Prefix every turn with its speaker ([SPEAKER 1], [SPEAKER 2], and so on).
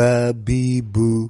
[SPEAKER 1] Babibu.